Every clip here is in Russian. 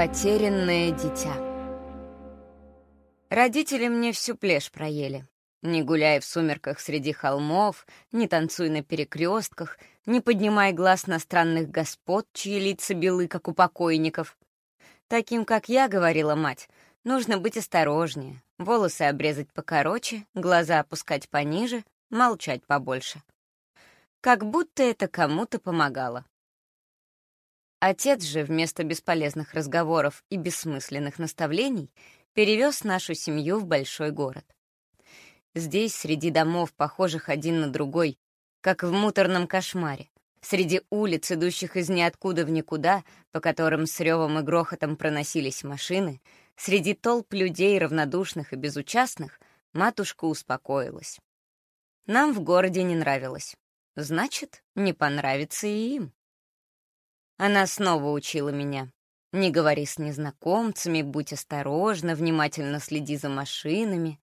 Потерянное дитя. Родители мне всю плешь проели. Не гуляй в сумерках среди холмов, не танцуй на перекрестках, не поднимай глаз на странных господ, чьи лица белы, как у покойников. Таким, как я, говорила мать, нужно быть осторожнее, волосы обрезать покороче, глаза опускать пониже, молчать побольше. Как будто это кому-то помогало. Отец же вместо бесполезных разговоров и бессмысленных наставлений перевез нашу семью в большой город. Здесь, среди домов, похожих один на другой, как в муторном кошмаре, среди улиц, идущих из ниоткуда в никуда, по которым с ревом и грохотом проносились машины, среди толп людей, равнодушных и безучастных, матушка успокоилась. Нам в городе не нравилось. Значит, не понравится и им. Она снова учила меня. Не говори с незнакомцами, будь осторожна, внимательно следи за машинами.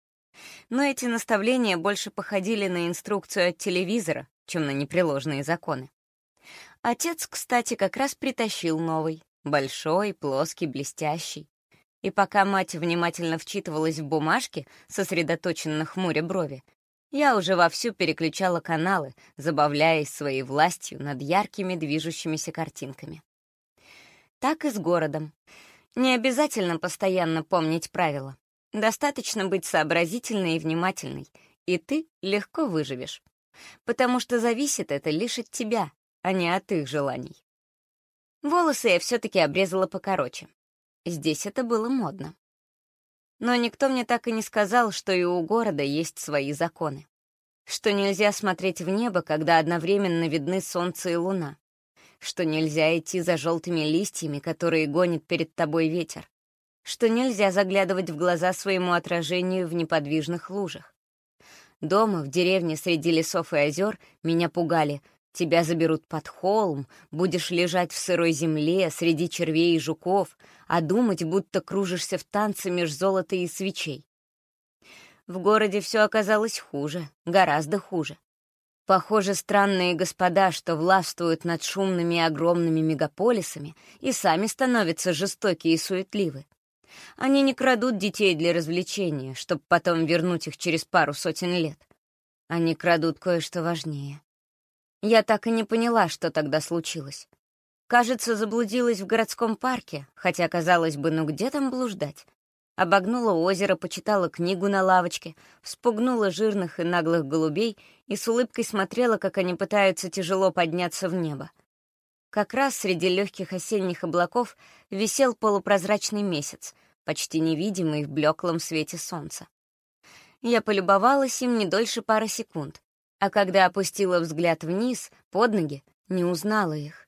Но эти наставления больше походили на инструкцию от телевизора, чем на непреложные законы. Отец, кстати, как раз притащил новый, большой, плоский, блестящий. И пока мать внимательно вчитывалась в бумажки, сосредоточенно хмуря брови, я уже вовсю переключала каналы, забавляясь своей властью над яркими движущимися картинками. Так и с городом. Не обязательно постоянно помнить правила. Достаточно быть сообразительной и внимательной, и ты легко выживешь. Потому что зависит это лишь от тебя, а не от их желаний. Волосы я все-таки обрезала покороче. Здесь это было модно. Но никто мне так и не сказал, что и у города есть свои законы. Что нельзя смотреть в небо, когда одновременно видны солнце и луна. Что нельзя идти за желтыми листьями, которые гонит перед тобой ветер. Что нельзя заглядывать в глаза своему отражению в неподвижных лужах. Дома, в деревне среди лесов и озер, меня пугали — Тебя заберут под холм, будешь лежать в сырой земле среди червей и жуков, а думать, будто кружишься в танце меж золота и свечей. В городе все оказалось хуже, гораздо хуже. Похоже, странные господа, что властвуют над шумными и огромными мегаполисами, и сами становятся жестокие и суетливы. Они не крадут детей для развлечения, чтобы потом вернуть их через пару сотен лет. Они крадут кое-что важнее я так и не поняла, что тогда случилось. Кажется, заблудилась в городском парке, хотя, казалось бы, ну где там блуждать? Обогнула озеро, почитала книгу на лавочке, вспугнула жирных и наглых голубей и с улыбкой смотрела, как они пытаются тяжело подняться в небо. Как раз среди легких осенних облаков висел полупрозрачный месяц, почти невидимый в блеклом свете солнца. Я полюбовалась им не дольше пары секунд, а когда опустила взгляд вниз, под ноги, не узнала их.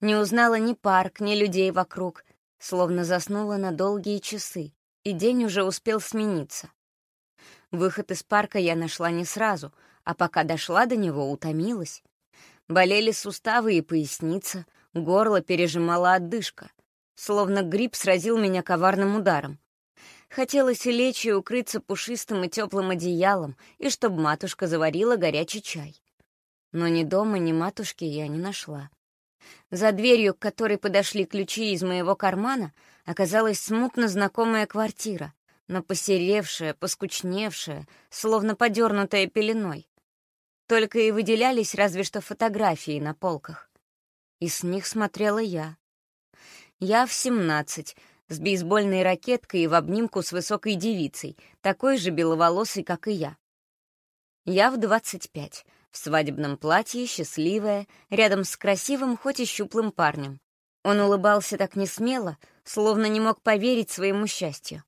Не узнала ни парк, ни людей вокруг, словно заснула на долгие часы, и день уже успел смениться. Выход из парка я нашла не сразу, а пока дошла до него, утомилась. Болели суставы и поясница, горло пережимала отдышка. Словно гриб сразил меня коварным ударом. Хотелось лечь и укрыться пушистым и теплым одеялом, и чтобы матушка заварила горячий чай. Но ни дома, ни матушки я не нашла. За дверью, к которой подошли ключи из моего кармана, оказалась смутно знакомая квартира, но посеревшая, поскучневшая, словно подернутая пеленой. Только и выделялись разве что фотографии на полках. И с них смотрела я. Я в семнадцать, с бейсбольной ракеткой и в обнимку с высокой девицей, такой же беловолосой, как и я. Я в 25, в свадебном платье, счастливая, рядом с красивым, хоть и щуплым парнем. Он улыбался так несмело, словно не мог поверить своему счастью.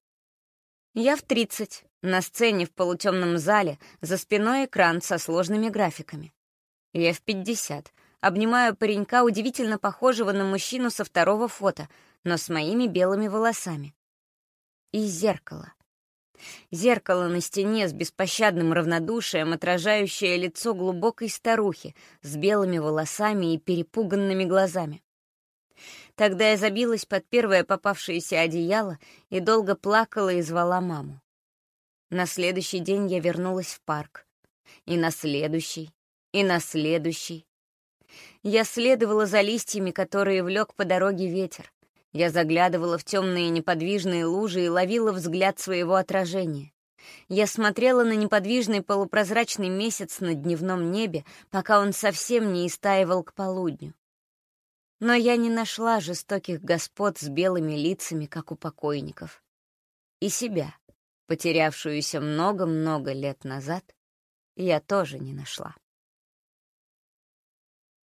Я в 30, на сцене в полутемном зале, за спиной экран со сложными графиками. Я в 50, обнимаю паренька, удивительно похожего на мужчину со второго фото, но с моими белыми волосами. И зеркало. Зеркало на стене с беспощадным равнодушием, отражающее лицо глубокой старухи с белыми волосами и перепуганными глазами. Тогда я забилась под первое попавшееся одеяло и долго плакала и звала маму. На следующий день я вернулась в парк. И на следующий, и на следующий. Я следовала за листьями, которые влек по дороге ветер, Я заглядывала в темные неподвижные лужи и ловила взгляд своего отражения. Я смотрела на неподвижный полупрозрачный месяц на дневном небе, пока он совсем не истаивал к полудню. Но я не нашла жестоких господ с белыми лицами, как у покойников. И себя, потерявшуюся много-много лет назад, я тоже не нашла.